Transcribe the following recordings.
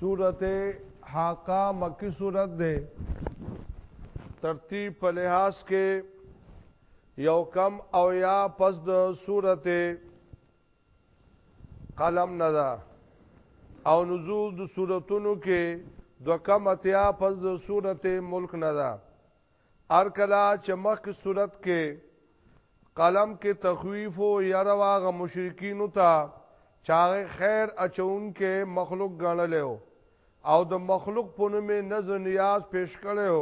سورت حاقا مکی سورت دے ترتیب په لحاظ کې یو کم او یا پس د سورت قلم نه ده او نزول د سورتونو کې دو کم اتیا پس د سورت ملک نه ده هر کله چې مخکې صورت کې قلم کې تخویف او یره واغه مشرکین ته چاغه خیر اچون کې مخلوق غنلو او د مخلوق په نوم نظر نیاز پیش کړو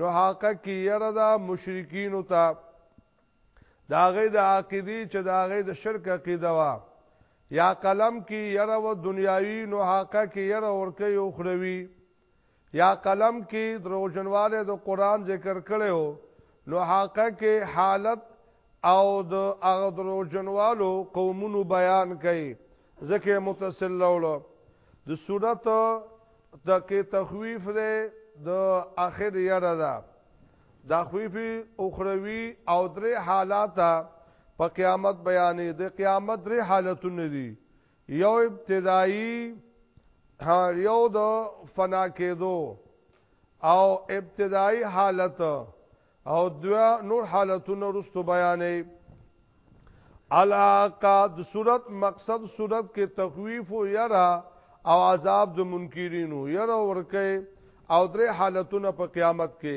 نو حقا کې یره دا مشرکین ته دا غي د عقیدی چې دا غي د شرک عقیده وا یا قلم کې یره و دنیاوی نو حقا کې یره ورکه یو خروی یا قلم کی دروژنواله د قران ذکر کړی هو نو حقه کی حالت او د هغه دروژنوالو قومونو بیان کړي ځکه متصل لولو د صورت تکي تخويف ده د اخر یره ده د خويف اخروی او درې حالات په قیامت بیانې د قیامت درې حالتونه دي یو ابتدائی یو د فنا کېدو او ابتدائی حالت او دوا نور حالتونه رستو بیانې علاقه د صورت مقصد صورت کې تخویف او یرا او عذاب د منکرینو یرا ورکه او درې حالتونه په قیامت کې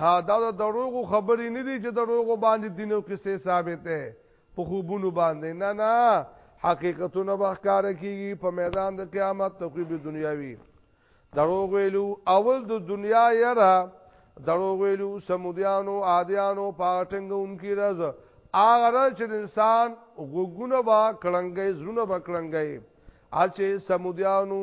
ها دا د دروغو خبرې نه دي چې دروغو باندې دینو کې څه ثابت ده په خوبونو باندې نه نه حقیقتونه بخکار کیږي په میدان د قیامت تقریب دنیاوی دروغ ویلو اول د دنیا یرا دروغ ویلو سمودیانو عادیانو پاټنګون کی راز اغه چې انسان غوګونه با کړنګي زونه با کړنګي اچې سمودیانو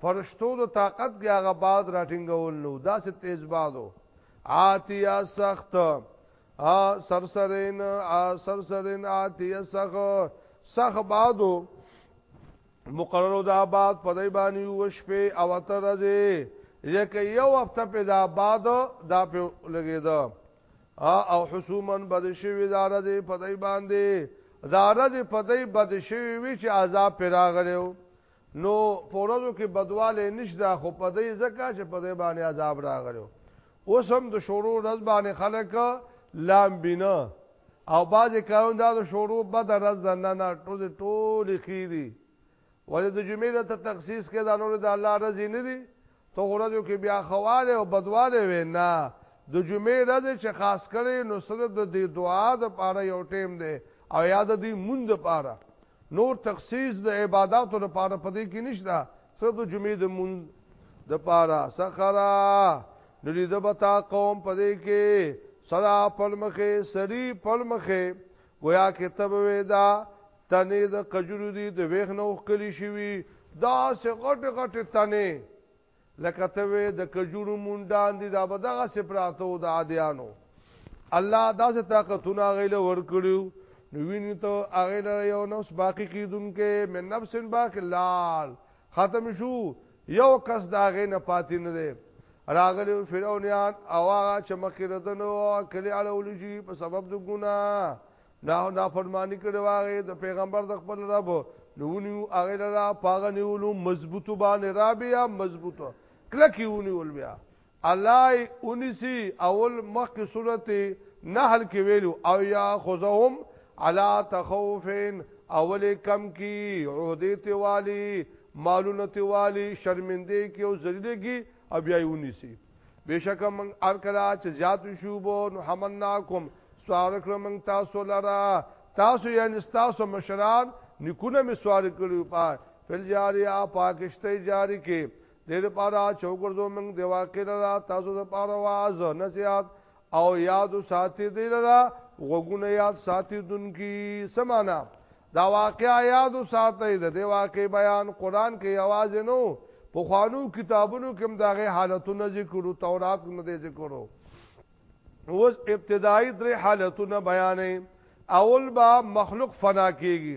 فرشتو د طاقت کې هغه باد راټینګول نو داسې تیز بادو آتیا سخت ا سرسرین ا سرسرین آتیا سخ سخ بادو مقررو دا باد په دای باندې وشپې او ترځه یکه یو هفته په دا باد دا په لګیدا او حسومن بد شوی دار دې په دای باندې دار دې په دای بد شوی وی چې عذاب پر راغلو نو په ورځو کې بدواله نشته خو په دې ځکه چې په دې باندې عذاب راغلو اوس هم د شورو ورځ باندې خلک لام بینه او باز کارون دا د شورو بد ورځ نه نه ټول ټول خېری ولې د جمعې ته تخصیص کې دا نور د الله رضی نه دي څو ورځو کې بیا خواله او بدواله وینا د جمعې ورځ چې خاص کړي نو صرف د دې دعا د پاره یو ټیم دی او یاد دې مونږ د پاره نور تخصیص د عبادتو د پاره پدې کې نشته صرف د جمعې د مونږ د پاره سخرا نړي د بتا قوم پدې کې سرا پړمخه سری پړمخه گویا کې ته به وې دا تنې د کجورو دي د وېخ نه وښکلي شوي داسې غټې غټې تنې لکه ته وې د کجورو مونډان دي دا به دغسې پراته وو د عادیانو الله داسې طاقتونه هغوی له ورکړي نو ویني ته هغوی لره یو نفس باقي کېدونکی من نفس باقي لال ختم شو یو کس دا غې نه پاتې نه دی راغلی فرعونیان او هغه چې مخکې ردنو کلی اړول شي په سبب د ګنا نه نه فرمانی کړي واغې د پیغمبر د خپل رب نوونی هغه لرا پاغه نیولو مضبوطو باندې رابیا مضبوطو کلکی ونیول بیا الله یې ونیسي اول مخکې صورت نحل کې ویلو او یا خذهم علا تخوفین اول کم کی عہدے ته والی مالونه ته والی شرمنده کی او ذلیل کی او بیا یونی سی بشک من ار کلا چې زیات شو بو نو حملناکم سوار کړ من تاسو لرا تاسو یعنی تاسو مشران نکونه می سوار کړو پا فل جاری ا پاکشته جاری کې دې لپاره چې وګرځو موږ د واقع لرا تاسو لپاره واعظ نصيحت او یاد ساتي دې لرا وګونه یاد ساتي دونکي سمانا دا واقعا یاد ساتي دې واقع بیان قران کې आवाज نو په خوانو کتابونو کې داغه حالتونه ذکرو تورات کې مده ذکرو اوس ابتدایي درې حالتونه بیانې اول با مخلوق فنا کیږي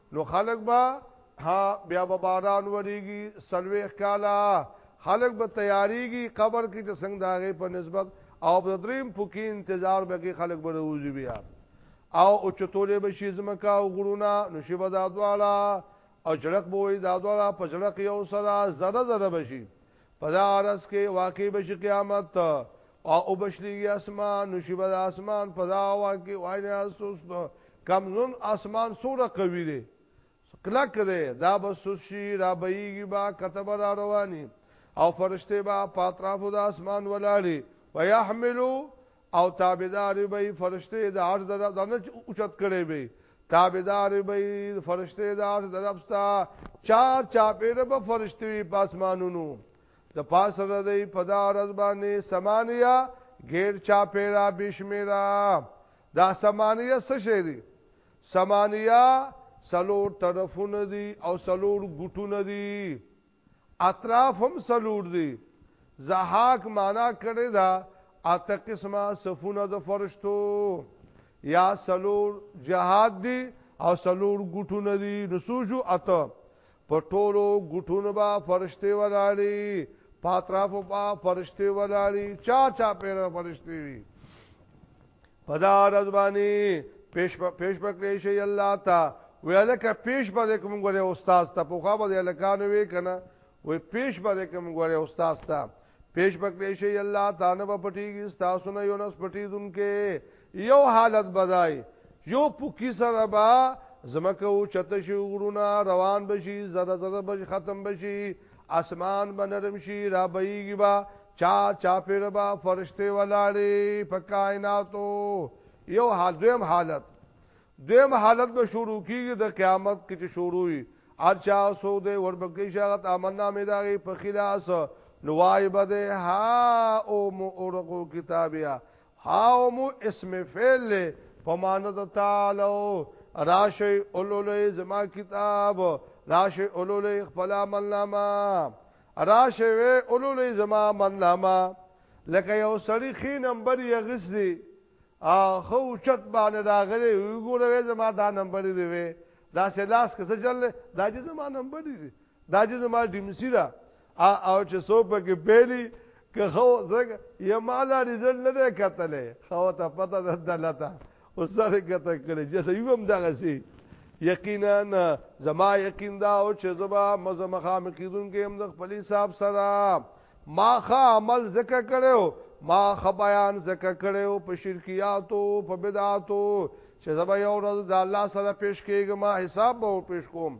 نو خلق با ها بیا به باران وریږي سلويخ کالا خلق به تیاریږي قبر کې چې څنګه داغه په نسبت او په دریم پوکي انتظار به کې خلق به روزي بیا او او چتولې به شي زمکا او غرونه نو شي به دا دواړه او جړق به وي دا دواړه په جړق یو سره زره زره بشي په دا عرض کې واقع بشي قیامت او او بشلیږي اسمان نو شی به اسمان په دا واقع وای نه اسوس کمزون اسمان سوره قوی دی کلک دی دا به سوشي را بهيږي با كتب را رواني او فرشته با پاترافو د اسمان ولاړي ويحملوا او تابعدار به یې فرشته د عرش د رب نه اوچت کړي به تابعدار به یې فرشته د عرش د رب ستا چار چاپېره به فرشته وي پاسمانونو د پاس ردی پدار از باندې سمانیا غیر چا پیرا بشمیرا دا سمانیا څه شی دی سمانیا سلور طرفونه دي او سلور ګټونه دي اطراف هم څلور دي ضحاک معنا کړی دا اته قسمه صفونه د فرشتو یا سلور جهاد دی او سلور ګټونه دی نسوجو اته په ټولو ګټونو با فرشته ولاړی پاترافو با فرشته ولاړی چا چا پیر فرشته وی پدا رضوانی پیش په پیش په کړی شي الله تا ویلکه پیش به کوم غره استاد ته په خو به الکانو وی کنه وی پیش به کوم غره استاد ته پیش په کړی شي الله تا نه په پټیږي تاسو نه یو نس پټی دونکې یو حالت بدای یو پوکی سره با زمکه او چته شي غرونه روان بشي زره زره بش ختم بشي اسمان بنرم شي را بېږي با چا چا پیر با فرشته ولاړې په کائناتو یو حال دویم حالت دویم حالت به شروع کیږي د قیامت کې چې شروع وي ارچا سو دې وربکې شغت امنا مې داغي په خلاص نوای بده ها او مو اورغو کتابیا ها او مو اسم فعل په معنی د تعالی راشي اولولې زما کتاب راشي اولولې خپل عمل نامه راشه وی اولولې زما منامه لکه یو سړی خې نمبر یې غس دی ا خو چت باندې راغلی وګوره زما دا نمبر دی وی دا سلاس که سجل دا چې زما نمبر دی دا چې زما ډیمسی دا او چې سو په کې پیلی که خو زګ یمالا رزلټ نه ده کتلې خو ته پته ده دلته او سره کته کړي چې دوی هم دغه سي یقینا زما یقین دا او چې زما مزه مخام کیدون کې هم د خپل حساب سره ما خا عمل زکه کړو ما خ بیان زکه کړو په شرکیاتو په بدعاتو چې زما یو ورځ د الله سره پیش کېږم حساب به پیش کوم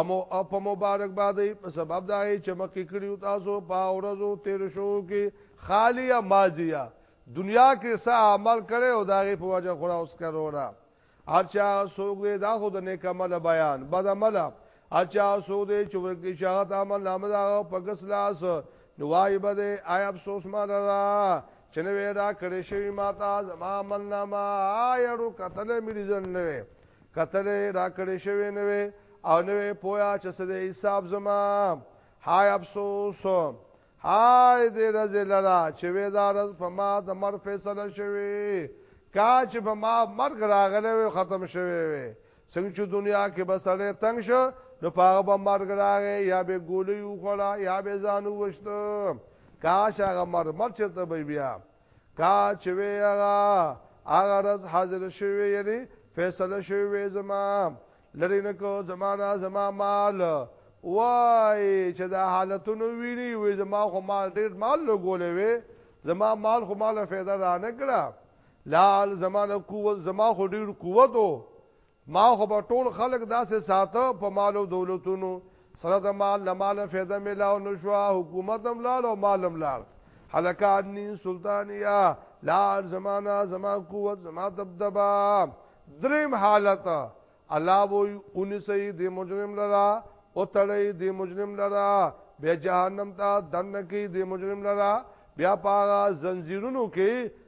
امو اپ مبارک بادی په سبب دا چې مکه کړیو تاسو په اورزو تیر شو کې خالی ماجیا دنیا کې سا عمل کړي او داغه په وجه خورا اوس کرو را ارچا سوګ دې دا خود نه کمل بیان بد عمل ارچا سوګ دې چې ورګي شاعت عمل نامه دا په ګس لاس نوای بده آی افسوس ما درا چنوې را کړې شوی ماتا زما عمل نامه آی ورو کتل مې ځن نه کتلې راکړې شوی نه وي او نه وي پویا چې سده حساب زما هاي افسوس هاي دې رزه لرا چې وې دا رز په ما د مر فیصله شوی کا چې په ما مرګ راغلی وي ختم شوی وي څنګه چې دنیا کې بسړې تنگ شو نو پاغه به مرګ راغی یا به ګولې وخړه یا به ځانو وشته کاش هغه مر مر چرته بیا کا چې وی هغه هغه رز حاضر شوی یعنی فیصله شوی زما لری نه کو زمانہ زما مال وای چې دا حالتونو ویني وې زما خو مال ډیر مال لګولې وې زما مال خو مال فایده را نه کړه لال زمانه قوت زما خو ډیر قوت وو ما خو به ټول خلق داسې ساته په مال او دولتونو سره د مال نه مال فایده ملاو نشوا حکومت هم لاړ او مال هم لاړ حلقات نی سلطانیا لار زمانہ زمان قوت زمان دبدبا دریم حالت الله وی اونې سي د مجرم لرا او تړي د مجرم لرا بیا جهنم ته دنه کې د مجرم لرا بیا پاغه زنجیرونو کې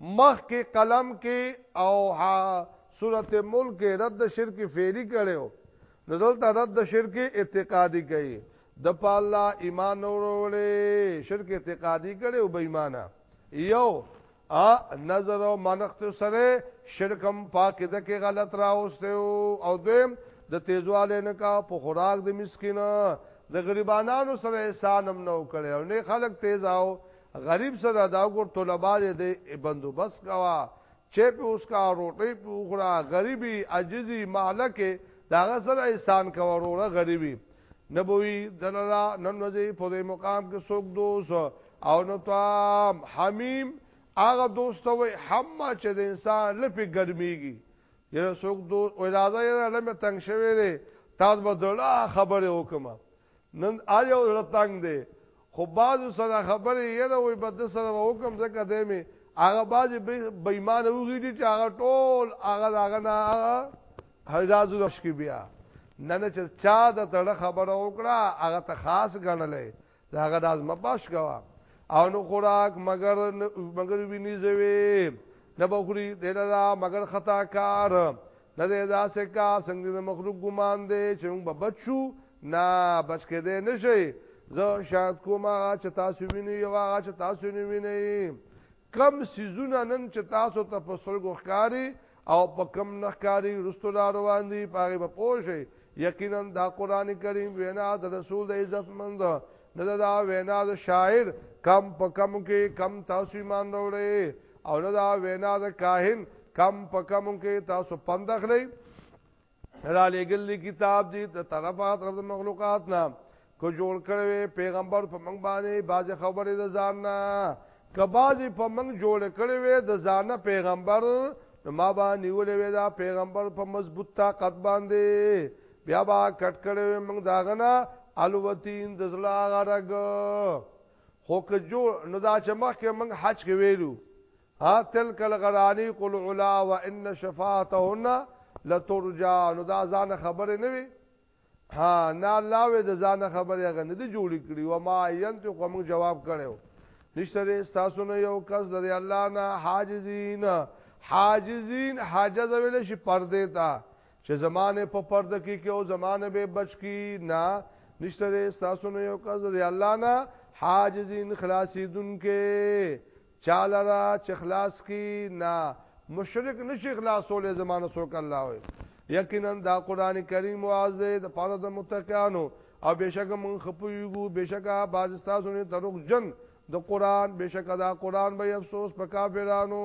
مخ کې قلم کې او ها سورت ملک کې رد شرک فعلی کړو نو دلته رد شرک اعتقادي کوي د په الله ایمان وروړي شرک اعتقادي کړي او بې ایمانه یو ا نظر او منخت سره شرکم پاکه د کې غلط راوسته او دویم د تیزواله نه کا په خوراک د مسکینه د غریبانو سره احسان هم نو کړي او نه خلک تیز آو غریب سره دا ګور طلبه دې بندوبست کوا چې په اوس کا روټي په اخرا غریبي عجزي مالکه دا غسل احسان کا وروره غریبي نبوي دلالا نن وځي په دې مقام کې څوک دوست او نو تام حمیم هغه دوست وي حما چې د انسان لپی ګرميږي یره څوک دوست او راځي لمه تنگ شوي دي تاسو به دلا خبره وکما نن آیا زړه تنگ دی خو بازو سره خبرې یې نه وي بد سره وکم ځکه دې می هغه باز بېمانه وګړي چې هغه ټول هغه هغه نه حجازو لښ کې بیا نن چې چا د تړه خبره وکړه هغه ته خاص غنلې دا هغه داس مباش غوا او نو خوراک مگر مگر ویني زوي نه بخوري دلا مگر خطا کار نه دی داسې کار څنګه د مخلوق ګمان دی چې موږ به بچ شو نه بچ کېدی نه شي زه شاید کوم هغه چې تاسو وینئ او هغه چې تاسو نه وینئ کم سیزونه نن چې تاسو ته په سرګو ښکاری او په کم نه ښکاری رستو لا روان دي پاره به پوه شي یقینا دا قران کریم وینا د رسول د عزت مند نه دا وینا د شاعر کم په کم کې کم تاسو ایمان وروړي او نه دا وینا د کاهن کم په کم کې تاسو پندخلې را لګل کتاب دي ته طرفه طرف مخلوقات نه کو جوړ کړي پیغمبر په منګ باندې باز خبره د ځان نه کبازي په منګ جوړ کړي وي د ځانه پیغمبر ما باندې ولې وي دا پیغمبر په مضبوط طاقت باندې بیا با کټ کړو موږ داغنا الوتین د زړه غرګ خو که جو نو دا چې مخکې موږ حج کې ویلو ها تلک الغرانی قل علا وان شفاعتهن لترجا نو دا ځان خبره نه وي ها نه الله وې د ځان خبره هغه نه دی جوړی کړی و ما ینت کوم جواب کړو نشته دې تاسو نه یو کس د الله نه حاجزین حاجزین حاجز ویل شي پردې تا چې زمانه په پرده کې کې او زمانه به بچ کی نه نشته تاسو نه یو کز دی الله نه حاجزین خلاصیدون کې چاله را چې خلاص کی نه مشرک نشي خلاصول زمانه سوک الله وي یقینا دا قران کریم واعظ دی د پاره د متقینو او بشک من خپویګو بشک باز تاسو نه تروغ جن د قران بشک دا قران به افسوس په کافرانو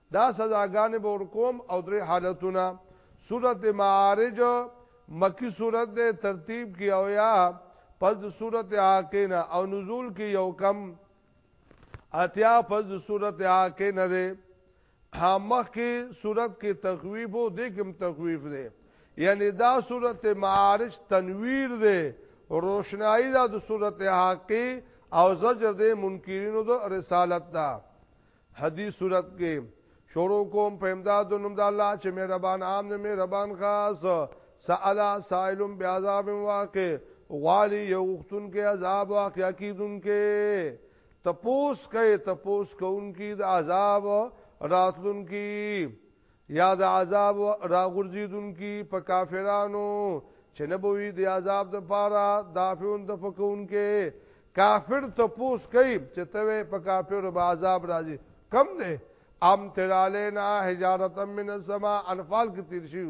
دا سزاګانې به ورکوم او درې حالتونه سورت معارج مکی سورت دے ترتیب کی او یا پس د سورت عاقینا او نزول کی یو کم اتیا پس د سورت عاقینا دے مخ کی سورت کی تخویف او دیکم تخویف دے یعنی دا سورت معارج تنویر دے روشنائی دا د سورت عاقی او زجر دے منکرینو د رسالت دا حدیث صورت کې شروع کوم په امداد نوم د الله چې مهربان عام نه مهربان خاص سالا سائل بعذاب واقع غوالی یو وختون کې عذاب واقع کیدون کې تپوس کوي تپوس کوونکی د عذاب راتلون کې یا د عذاب راغورځیدونکي په کافرانو چې نه بوي د عذاب د پاره دافعون د فکون کې کافر ته پوس کوي چې ته په کافر به عذاب راځي کم دی ام ترالینا حجارت من السما انفال کې تیر شي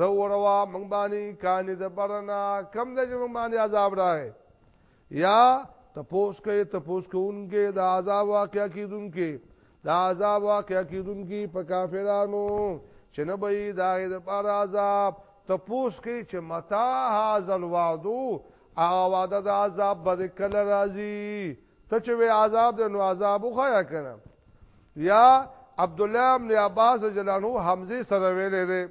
رو روا مونږ باندې کانی د برنا کم دی چې مونږ باندې عذاب راغی یا تپوس کوي تپوس کوونکې د عذاب واقع کیدونکې د عذاب واقع کیدونکې په کافرانو چې نه به دا د پر عذاب تپوس کوي چې متا هاذ الوعدو هغه وعده د عذاب بد کله راځي ته چې وی عذاب د نو عذاب خو یا کنه یا عبد الله بن عباس جلانو حمزه سره ویلې ده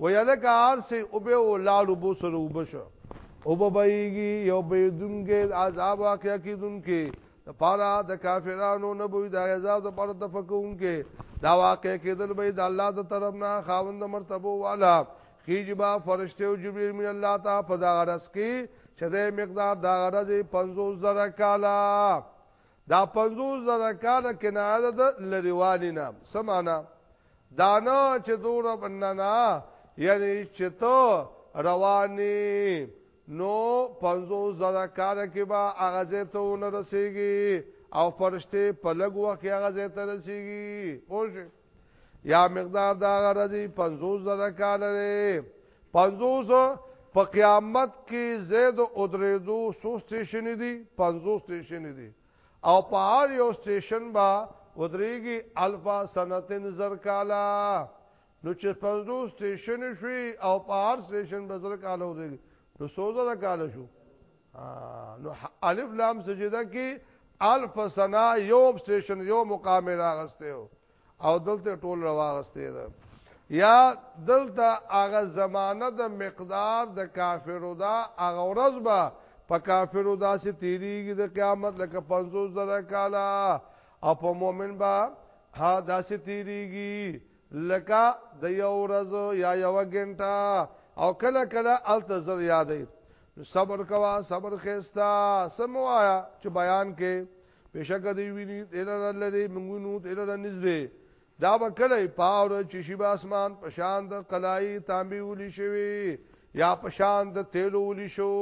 ویلک آر سی اوبه او لال اوبو سره اوبه شو اوبه بهیږي یو بهیدونکې عذاب واقع کیدونکې د پاره د کافرانو نه بوی د عذاب د پاره تفکونکې دا واقع کیدل به د الله د طرف نه خاوند مرتبه والا خیجبا فرشته او جبرئیل من الله تا په دا غرس کې چې د مقدار دا غرس 50 زره کالا دا 50 زره کالا کنایه د لریوالینه سمانا دانه چې دور بننا یعنی چې ته رواني نو پنځو زره کال کې به هغه ځای ته ونرسېږي او فرشته په لګ وخت کې هغه ځای ته رسېږي پوه یا مقدار دا غرضی 50 زره کال لري 50 په قیامت کې زید او درېدو سو سټیشن دي 50 سټیشن دي او په هر یو سټیشن به ودریږي الفا سنتن زر کالا نو چې پنځو سټیشن شوي او په هر سټیشن به زر کالا ودریږي نو سوزه د کالا شو نو الف لام سجده کې الف سنا یو سټیشن یو مقام راغسته او دلته ټول رواغسته ده یا دلته هغه زمانہ د مقدار د کافرو دا هغه ورځ به په کافرو داسې تیریږي د قیامت لکه 50 زره کالا او په مؤمن با ها داسې تیریږي لکه د یو ورځ یا یو غنټه او کله کله الته زر یادې صبر کوا صبر خيستا سموایا چې بیان کې بشک دی ویني دلته لري منګونو دلته نږدې دا وکړی پاور چې شی به اسمان پشان د قلای تانبي ولي شوی یا پشان د تیلو ولي شو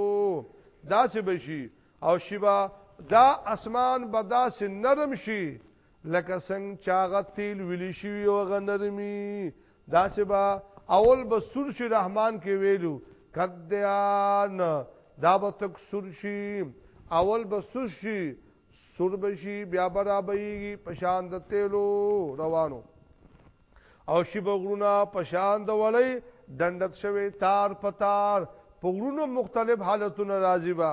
دا څه بشي او شیبا دا اسمان به دا سه نرم شي لکه څنګه چاغه تیل ویلی شي او غ نرمي دا سبا اول به سور شي رحمان کې ویلو کدیان دا به تک سور شي اول به سور شي سور به شي بیا برابرېږي پشان د تیلو روانو او شی بغرونه پشان د وړی دندت شوی تار پتار پغرونو مختلف حالتونه راځي با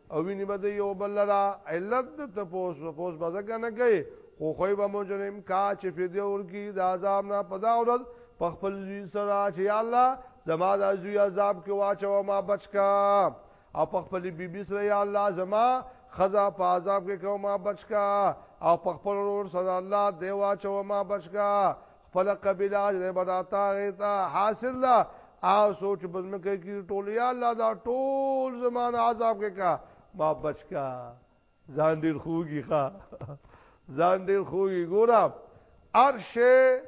او ویني بده یو بل لرا علت د تپوس په پوس بزګ نه کوي خو خوې به مجرم کا چې فدیه ورکی د عذاب نه پدا اورد په خپل زوی سره چې یا الله زما د زوی عذاب کې واچو ما بچکا او په خپل بیبي سره یا الله زما خزا په عذاب کې کوم ما بچکا او په خپل ور سره الله دی واچو ما بچکا خپل قبيله اجر بناتا غيتا حاصل لا آ سوچ بزم کې کی ټول یا الله دا ټول زمانه عذاب کې کا ما بچ کا ځان ډیر خوږي ښا ځان ډیر خوږي ګورم ارشه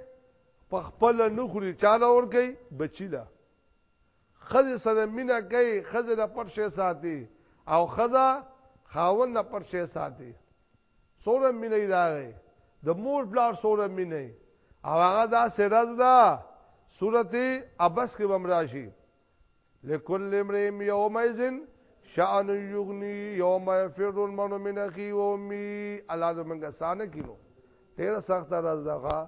په خپل نخري چاله ور کوي بچی لا خزه سره مینا کوي خزه د پرشه ساتي او خزه خاون نه پرشه ساتي څوره مینه یې راغی د مور پلار څوره مینه یې او هغه دا سرز ده سورته ابس کې بمراشي لکل امرئ یومئذ شان یغنی یوم یفر المرء من اخی و امی الله دې موږ سانه کینو ډیر سخت راز ده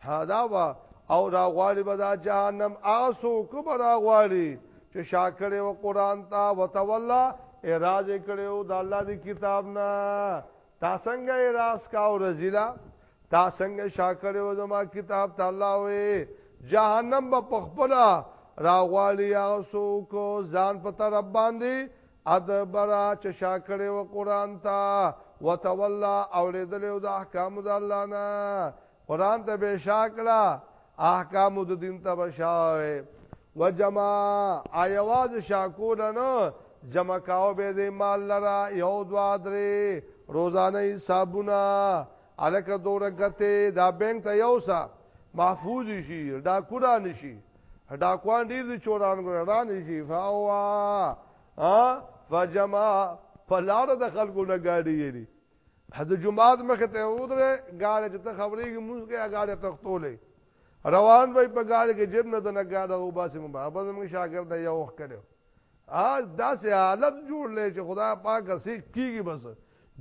هدا وا او را غواړي به دا جهنم آسو کو به را غواړي چې شاکړې و قران ته وتولا اعراض کړي او د الله دی کتاب نه تا څنګه اعراض کا او رزیلا تا څنګه شاکړې و زما کتاب ته الله وې جهنم به پخپلا را غواړي آسو کو ځان په تر باندې ادبرا چې شاکړې و قران ته وتولا اوریدل او د احکام د الله نه قران ته به شاکړه احکام د دین ته بشاوي وجما ایواز شاکور نه جمع کاو به دې مال لرا یو دوا درې روزانه حسابونه الکه دوره غته دا بانک ته یو سا محفوظ شي دا کورا نشي دا کوان دې چوران ګران شي فاوا ها فجما فلار د خلکو نه گاډي یې حد جمعات مخه ته ودره غاړه چې ته خبرېږي موږ کې غاړه تختولې روان وای په غاړه کې جیب نه دنه غاړه او باسي مبا په زموږ شاګرد یو وخت کړو آج داسې حالت جوړ لې چې خدا پاک سې کیږي بس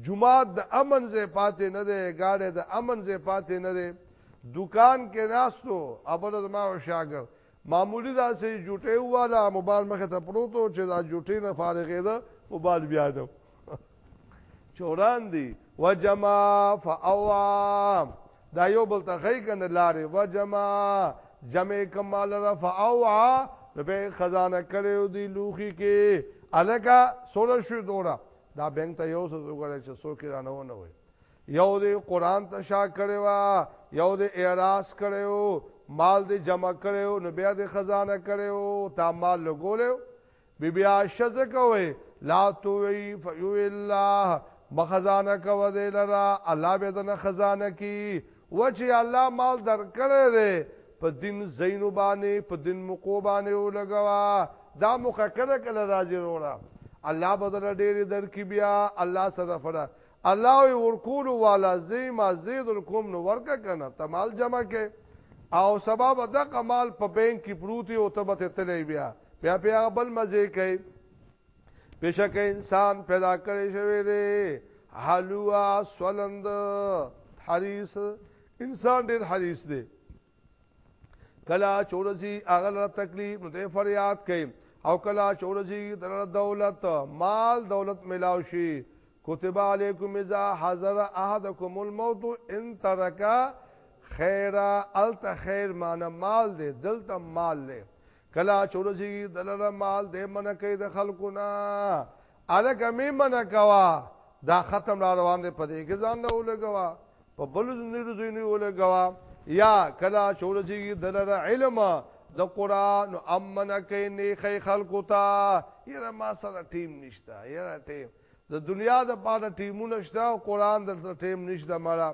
جمعات د امن زې پاتې نه ده غاړه د امن زې پاتې نه ده دکان کې ناستو ابل زما شاګرد معمولی دا سه جوټه والا موبایل مخه ته پروتو چې دا جوټه نه فارغې ده موبایل بیا ده چوران دی وجما فاوا دا یو بل ته خی کنه لارې وجما جمع کمال رفعوا به خزانه کړو دی لوخي کې الکا سوله شو دورا دا بنک ته یو څه وګړي چې سو کې رانه ونه وي یو دی قران ته شا کړي وا یو دی اعراض کړو مال دی جمع کړو نو بیا دی خزانه کړو تا مال لګولو بی بی عائشہ زکوي لا توي فیو الله مخزانه کو دی لرا الله به دنه خزانه کی و چې الله مال درکړی دی په دین زینو باندې په دین مقو باندې ولګوا دا مخکره کله راځي وروړه الله بدل ډېر درکې بیا الله سره فره الله وی ورکولو والا زی ما زی در کوم نو ورکه کنه ته مال جمع کې او سبب د کمال په بینک کې پروتي او ته به تلې بیا بیا په هغه بل مزه کوي بشک انسان پیدا کړی شوی دی حلوا سولند حریص انسان ډیر حریص دی کلا چورزی اغل تکلیف نو ته فریاد کوي او کلا چورزی در دولت مال دولت ملاو شي کتب علیکم اذا حضر احدکم الموت ان ترکا خیرا الت خیر مان مال دې دلت مال له کلا چورزی دلر مال دې من کوي د خلکو نه الګ می من کوا دا ختم را روان دې پدې کې ځان له ولګوا په بل نورو ځینو ولګوا یا کلا چورځي دلر علم د قران امن کې نه خې خلقو ته یره ما سره ټیم نشته یره ټیم د دنیا د پاره ټیمونه شته او قران د ټیم نشته مړه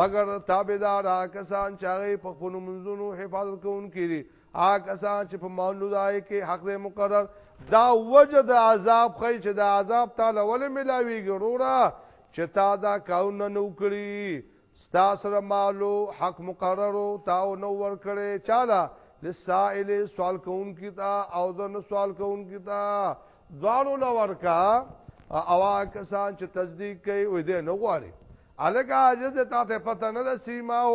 مگر تابعدار کسان چې په خپل منځونو حفاظت کوونکي هغه سان چې په مانو دای کې حق دې مقرر دا وجه د عذاب خې چې د عذاب تعالی ولې ملاويږي رورا چې تا دا کاون نه وکړي ستا سره مالو حق مقررو تاو نو ور کړې چاله لسائل سوال کون کی تا او ذن سوال کون کی تا دوانو نو ور کا او کسان چې تصدیق کوي وې دې نو غواړي الګه عاجز ته ته پته نه سیماو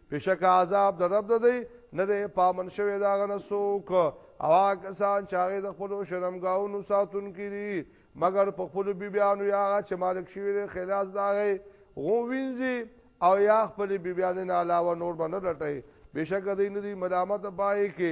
بشک عذاب د رب د دی نه دی پامن شوی دا غنه سوک او کسان چاغې د خپل شرمګاونو ساتون کړي مگر په خپل بی بیانو یا چې مالک شوی دی خلاص دا غي غو وینځي او یا خپل بی بیانو نه علاوه نور باندې لټي بشک د دې ملامت پای کې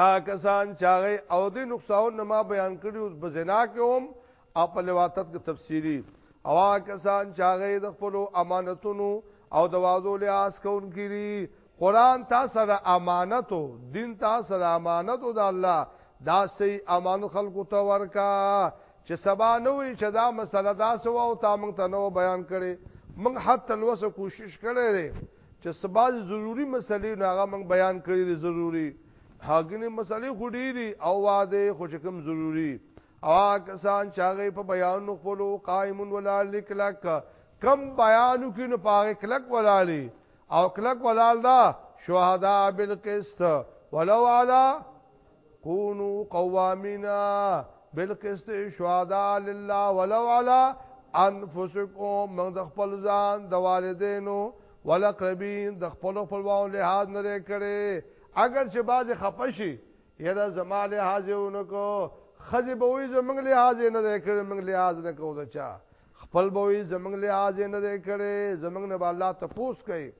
هغه کسان چې هغه او د نقصان نه ما بیان کړی او په زنا کې هم او په لواطت کې تفسیری او هغه کسان چې هغه د خپل امانتونو او د وازو له آس کون کړي قران تا سره امانت او دین تا سره امانت او د الله دا سي امان خلقو ته ورکا چې سبا نه وي چې دا مسله دا سو او تا مونږ ته نو بیان کړي مونږ حتی لوسه کوشش کړي چې څه بعضې ضروري مسلې نو هغه موږ بیان کړي دي ضروري هاګنې مسلې خو ډېري او واده خو چې کوم ضروري او کسان چې هغه په بیان خپل قائمون ولا لکلک کم بیانو کې نو پاره کلک ولالي او کلک ولال دا شهدا بالقسط ولو علی کونو قوامینا بالقسط شهدا لله ولو علی انفسکم من د خپل ځان د والدینو ولقربین د خپل خپلوانو لحاظ نه کړي اگر چې باز خپشي یره زما لحاظ ونکو خځه به وي زمنګ لحاظ نه کړي موږ لحاظ نه کوو دچا خپل به وي زمنګ لحاظ نه کړي زمنګ نه الله تپوس کوي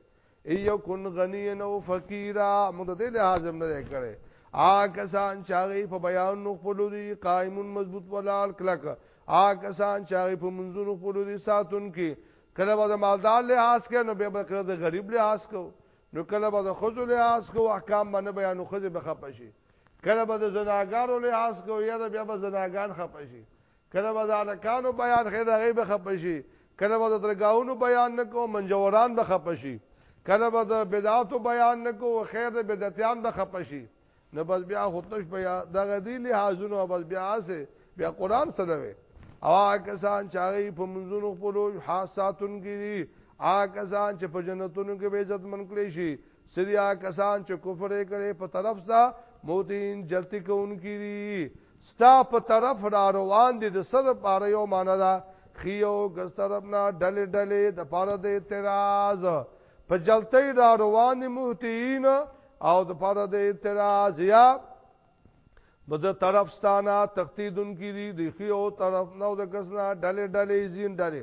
ان یکن غنیا او فقیرا موږ د دې لحاظ هم نه کړی آ کسان چاغي په بیان نو خپل دي قائمون مضبوط ولال کلک آ کسان چاغي په منځونو خپل دي ساتون کې کله به د مالدار لحاظ کې نو به کله د غریب لحاظ کو نو کله به د خزو لحاظ کو احکام باندې بیان خزه به خپشي کله به د زناګارو لحاظ کو یا بیا به زناګان خپشي کله به ځانکانو بیان خې د غیب خپشي کله به د درګاونو بیان نکو منجوران به خپشي کله به د بدعاتو بیان نکو خیر د بدعتیان به خپشي نو بس بیا خودش بیا د غدی لحاظونو بس بیا سه بیا قران سره وي او کسان چې هغه په منځونو خپل حساساتون کې دي هغه کسان چې په جنتونو کې به عزت من کړی شي سریا کسان چې کفر کړي په طرف سا موتین جلتی کوونکی دي ستا په طرف را روان دي د سر پاره یو معنا ده خيو ګس طرف نه ډلې ډلې د پاره د اعتراض په جلتی را روان موتین او د پاره د اعتراض یا بد طرف ستانه تختیدونکو دي د خيو طرف نه د کسنا ډلې ډلې زین ډلې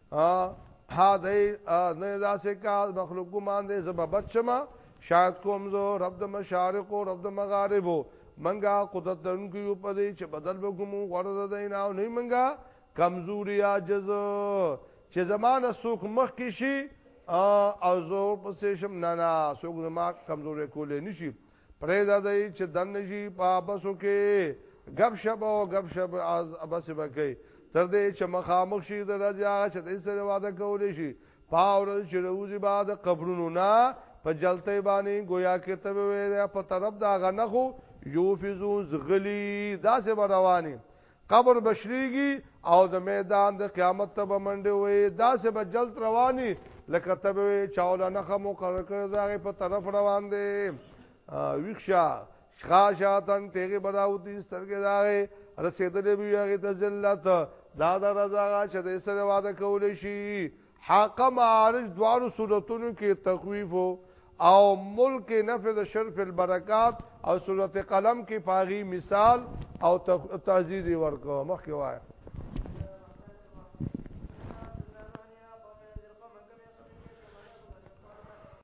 ها دای نه داسې کار مخلوق ګمان دې زب بچما شاید کوم زو رب د مشارق او رب د مغارب منګه قدرت درنکو یو پدې چې بدل وګمو غرض دین او نه منګه کمزوري عاجز چې زمانه سوک مخ کې شي او زور پسې شم نه نه سوک زما کمزوري کولې نشي پریدا دی چې دن شي په بسو کې غب شب او غب شب از بس بکې تر دې چې مخامخ شي د راځي هغه چې د سره واده کولې شي پاور چې روزي بعد قبرونو نه په جلته باندې گویا کې ته وې په طرف دا غنخو یوفزو زغلی دا سه رواني قبر بشریږي او د میدان د قیامت ته به منډې وي دا سه به جلد رواني لکه تبه چاوله نه خمو قرار کړ داغه په طرف روان دي ویښه خاشاتن تیغه براوتی سترګې داغه رسیدلې به هغه ته ذلت دا دا رضا چې د سره واده کول شي حق معارج دوارو صورتونو کې تخویف او ملک نفذ شرف البرکات او صورت قلم کې پاغي مثال او تعزیز ورکو مخکې وایي